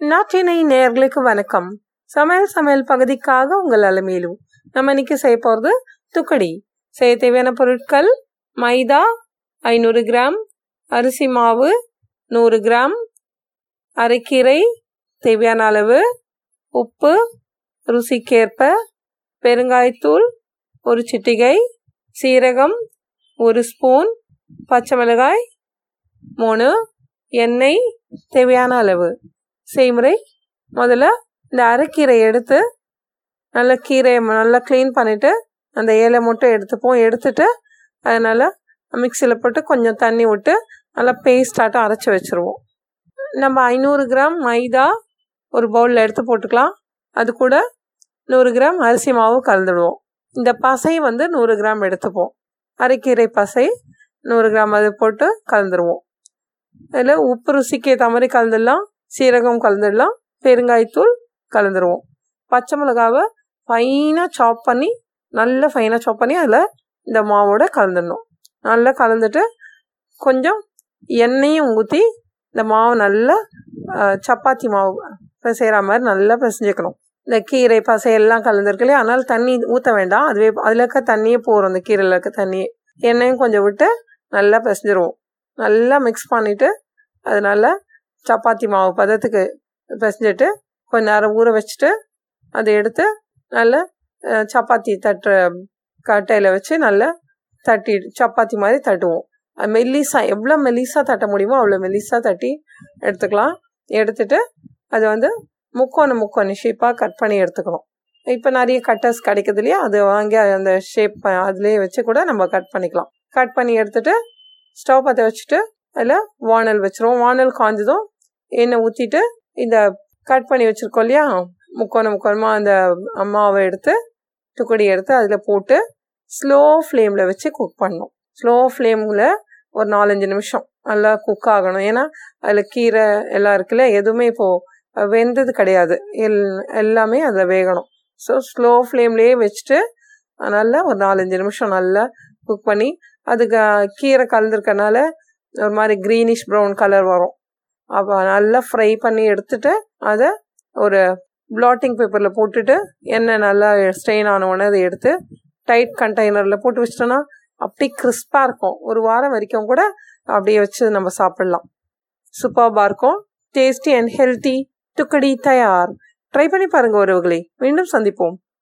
நாட்டினை நேர்களுக்கு வணக்கம். சமையல் சமையல் பகுதிக்காக உங்கள் அலமையிலும் நம்ம இன்னைக்கு செய்ய போகிறது துக்கடி. செய்ய தேவையான பொருட்கள் மைதா ஐநூறு கிராம் அரிசி மாவு நூறு கிராம் அரைக்கீரை தேவையான அளவு உப்பு ருசிக்கேற்ப பெருங்காயத்தூள் ஒரு சிட்டிகை சீரகம் ஒரு ஸ்பூன் பச்சை மிளகாய் மூணு எண்ணெய் தேவையான அளவு. செய்முறை. முதல்ல இந்த அரைக்கீரை எடுத்து நல்லா கீரையை நல்லா க்ளீன் பண்ணிவிட்டு அந்த ஏழை மட்டும் எடுத்துப்போம். எடுத்துட்டு அதனால் மிக்சியில் போட்டு கொஞ்சம் தண்ணி விட்டு நல்லா பேஸ்டாட்டம் அரைச்சி வச்சுருவோம். நம்ம ஐநூறு கிராம் மைதா ஒரு பவுலில் எடுத்து போட்டுக்கலாம். அது கூட நூறு கிராம் அரிசி மாவு கலந்துடுவோம். இந்த பசை வந்து நூறு கிராம் எடுத்துப்போம். அரைக்கீரை பசை நூறு கிராம் அது போட்டு கலந்துருவோம். அதில் உப்பு ருசிக்கு ஏற்ற மாதிரி கலந்துடலாம். சீரகம் கலந்துடலாம் பெருங்காயத்தூள் கலந்துருவோம். பச்சை மிளகாவை ஃபைனாக சாப் பண்ணி நல்லா ஃபைனாக சாப் பண்ணி அதில் இந்த மாவோட கலந்துடணும். நல்லா கலந்துட்டு கொஞ்சம் எண்ணெயும் ஊற்றி இந்த மாவு நல்லா சப்பாத்தி மாவு செய்கிற மாதிரி நல்லா பிசைஞ்சிக்கணும். இந்த கீரை பசையெல்லாம் கலந்துருக்கு இல்லையா? அதனால் தண்ணி ஊற்ற வேண்டாம். அதுவே அதில் இருக்க தண்ணியே போகிறோம் அந்த கீரையில் இருக்க தண்ணியே. எண்ணெயும் கொஞ்சம் விட்டு நல்லா பிசைஞ்சிருவோம். நல்லா மிக்ஸ் பண்ணிவிட்டு அது நல்லா சப்பாத்தி மாவு பதத்துக்கு பிசைஞ்சிட்டு கொஞ்ச நேரம் ஊற வச்சுட்டு அதை எடுத்து நல்லா சப்பாத்தி தட்டுற கட்டையில் வச்சு நல்லா தட்டி சப்பாத்தி மாதிரி தட்டுவோம். மெல்லிசா எவ்வளோ மெல்லிசாக தட்ட முடியுமோ அவ்வளோ மெல்லிஸாக தட்டி எடுத்துக்கலாம். எடுத்துட்டு அதை வந்து முக்கோண முக்கோண ஷேப்பாக கட் பண்ணி எடுத்துக்கணும். இப்போ நிறைய கட்டர்ஸ் கிடைக்குது இல்லையா? அது வாங்கி அந்த ஷேப் அதுலேயே வச்சு கூட நம்ம கட் பண்ணிக்கலாம். கட் பண்ணி எடுத்துட்டு ஸ்டவ் பற்ற வச்சுட்டு அதில் வானல் வச்சுருவோம். வானல் காஞ்சதும் எண்ணெய் ஊற்றிட்டு இந்த கட் பண்ணி வச்சுருக்கோம் இல்லையா? முக்கோணம் முக்கோணமாக அந்த அம்மாவை எடுத்து துக்கடி எடுத்து அதில் போட்டு ஸ்லோ ஃப்ளேமில் வச்சு குக் பண்ணணும். ஸ்லோ ஃப்ளேமில் ஒரு நாலஞ்சு நிமிஷம் நல்லா குக் ஆகணும். ஏன்னா அதில் கீரை எல்லாம் இருக்குல்ல எதுவுமே இப்போது வெந்தது கிடையாது. எல் எல்லாமே அதில் வேகணும். ஸோ ஸ்லோ ஃப்ளேம்லேயே வச்சுட்டு நல்லா ஒரு நாலஞ்சு நிமிஷம் நல்லா குக் பண்ணி அதுக்கு கீரை கலந்துருக்கனால ஒரு மாதிரி க்ரீனிஷ் ப்ரௌன் கலர் வரும். அப்போ நல்லா ஃப்ரை பண்ணி எடுத்துட்டு அதை ஒரு ப்ளாட்டிங் பேப்பரில் போட்டுட்டு எண்ணெய் நல்லா ஸ்ட்ரெயின் ஆன உடனே அதை எடுத்து டைட் கண்டெய்னரில் போட்டு வச்சிட்டோன்னா அப்படி கிறிஸ்பாக இருக்கும். ஒரு வாரம் வரைக்கும் கூட அப்படியே வச்சு நம்ம சாப்பிட்லாம். சூப்பர்பாக இருக்கும். டேஸ்டி அண்ட் ஹெல்த்தி துக்கடி தயார். ட்ரை பண்ணி பாருங்கள் உறவுகளை. மீண்டும் சந்திப்போம்.